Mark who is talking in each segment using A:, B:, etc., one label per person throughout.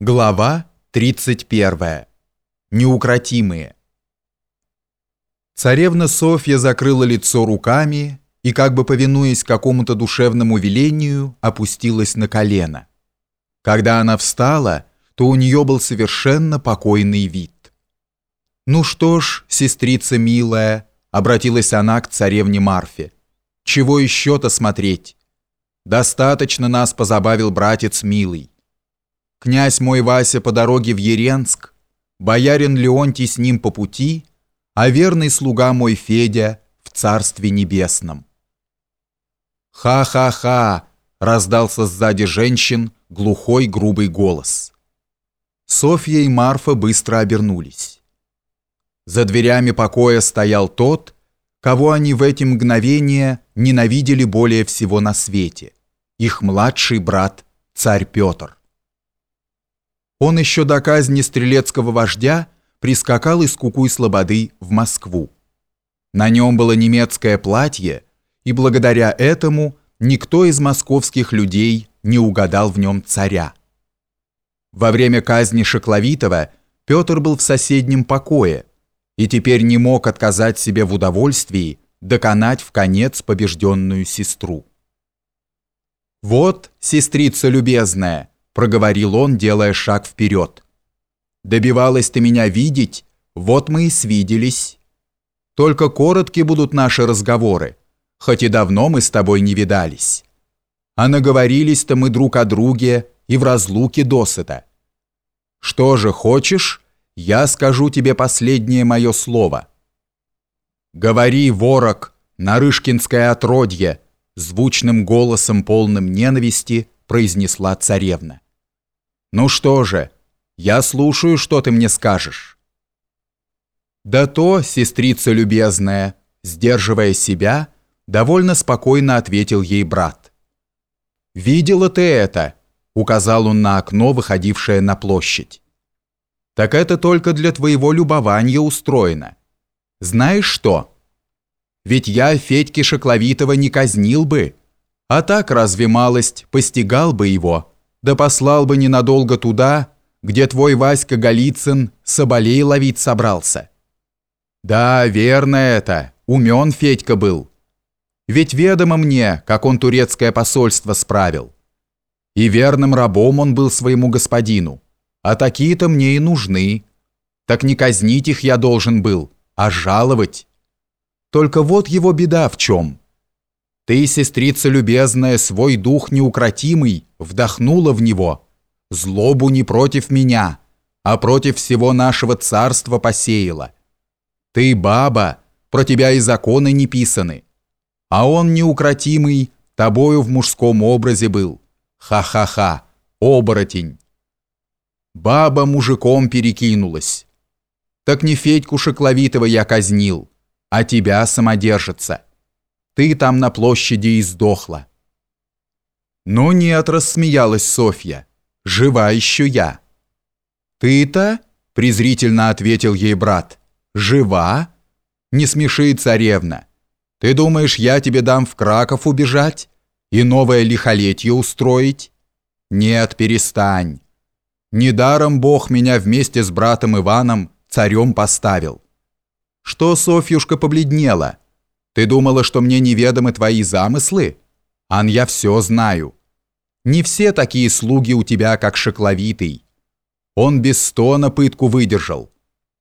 A: Глава 31. Неукротимые. Царевна Софья закрыла лицо руками и, как бы повинуясь какому-то душевному велению, опустилась на колено. Когда она встала, то у нее был совершенно покойный вид. «Ну что ж, сестрица милая», — обратилась она к царевне Марфе, — «чего еще-то смотреть? Достаточно нас позабавил братец милый. Князь мой Вася по дороге в Еренск, боярин Леонтий с ним по пути, а верный слуга мой Федя в Царстве Небесном. «Ха-ха-ха!» — раздался сзади женщин глухой грубый голос. Софья и Марфа быстро обернулись. За дверями покоя стоял тот, кого они в эти мгновения ненавидели более всего на свете, их младший брат, царь Петр. Он еще до казни стрелецкого вождя прискакал из Кукуй-Слободы в Москву. На нем было немецкое платье, и благодаря этому никто из московских людей не угадал в нем царя. Во время казни Шекловитова Петр был в соседнем покое и теперь не мог отказать себе в удовольствии доконать в конец побежденную сестру. «Вот, сестрица любезная», проговорил он, делая шаг вперед. «Добивалась ты меня видеть, вот мы и свиделись. Только коротки будут наши разговоры, хоть и давно мы с тобой не видались. А наговорились-то мы друг о друге и в разлуке досыта. Что же хочешь, я скажу тебе последнее мое слово». «Говори, ворог, нарышкинское отродье!» звучным голосом полным ненависти произнесла царевна. «Ну что же, я слушаю, что ты мне скажешь». «Да то, сестрица любезная», сдерживая себя, довольно спокойно ответил ей брат. «Видела ты это?» — указал он на окно, выходившее на площадь. «Так это только для твоего любования устроено. Знаешь что? Ведь я Федьки Шокловитова не казнил бы, а так разве малость постигал бы его» да послал бы ненадолго туда, где твой Васька Голицын соболей ловить собрался. Да, верно это, умен Федька был. Ведь ведомо мне, как он турецкое посольство справил. И верным рабом он был своему господину, а такие-то мне и нужны. Так не казнить их я должен был, а жаловать. Только вот его беда в чем – ты, сестрица любезная, свой дух неукротимый вдохнула в него, злобу не против меня, а против всего нашего царства посеяла. Ты, баба, про тебя и законы не писаны, а он неукротимый, тобою в мужском образе был. Ха-ха-ха, оборотень. Баба мужиком перекинулась. Так не Федьку Шекловитова я казнил, а тебя самодержится. Ты там на площади и сдохла». «Но нет», — рассмеялась Софья, — «жива еще я». «Ты-то?» — презрительно ответил ей брат. «Жива? Не смеши, царевна. Ты думаешь, я тебе дам в Краков убежать и новое лихолетье устроить? Нет, перестань. Недаром Бог меня вместе с братом Иваном царем поставил. Что Софьюшка побледнела?» Ты думала, что мне неведомы твои замыслы? Ан, я все знаю. Не все такие слуги у тебя, как Шекловитый. Он без стона пытку выдержал.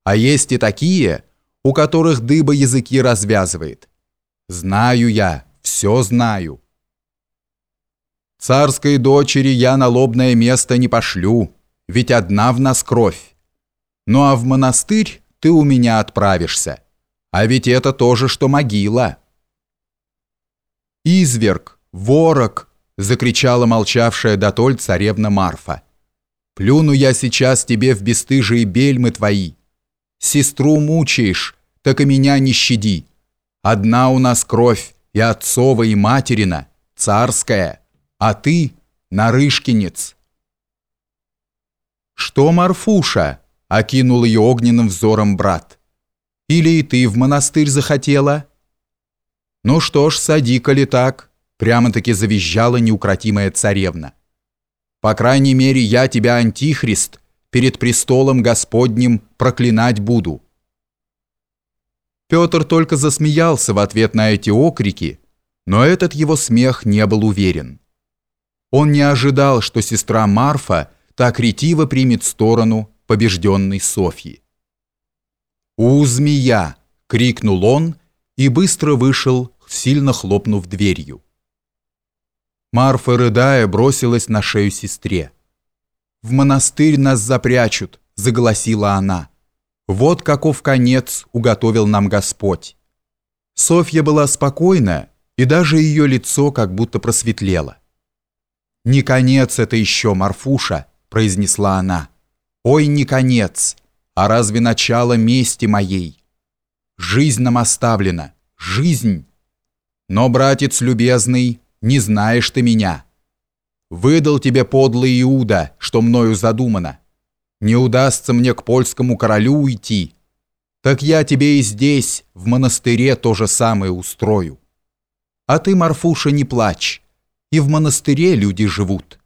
A: А есть и такие, у которых дыба языки развязывает. Знаю я, все знаю. Царской дочери я на лобное место не пошлю, ведь одна в нас кровь. Ну а в монастырь ты у меня отправишься. А ведь это тоже, что могила. «Изверг! Ворог!» — закричала молчавшая дотоль царевна Марфа. «Плюну я сейчас тебе в бесстыжие бельмы твои. Сестру мучаешь, так и меня не щади. Одна у нас кровь, и отцова, и материна, царская, а ты — нарышкинец». «Что, Марфуша?» — окинул ее огненным взором брат. Или и ты в монастырь захотела?» «Ну что ж, сади, коли так», — прямо-таки завизжала неукротимая царевна. По крайней мере, я тебя, антихрист, перед престолом Господним проклинать буду». Петр только засмеялся в ответ на эти окрики, но этот его смех не был уверен. Он не ожидал, что сестра Марфа так ретиво примет сторону побежденной Софьи. «У, змея!» — крикнул он и быстро вышел, сильно хлопнув дверью. Марфа, рыдая, бросилась на шею сестре. «В монастырь нас запрячут», — заголосила она. «Вот каков конец уготовил нам Господь». Софья была спокойна, и даже ее лицо как будто просветлело. «Не конец это еще, Марфуша», — произнесла она. «Ой, не конец, а разве начало мести моей? Жизнь нам оставлена, жизнь. Но, братец любезный, не знаешь ты меня. Выдал тебе подлый Иуда, что мною задумано. Не удастся мне к польскому королю уйти. Так я тебе и здесь, в монастыре, то же самое устрою. А ты, Марфуша, не плачь. И в монастыре люди живут.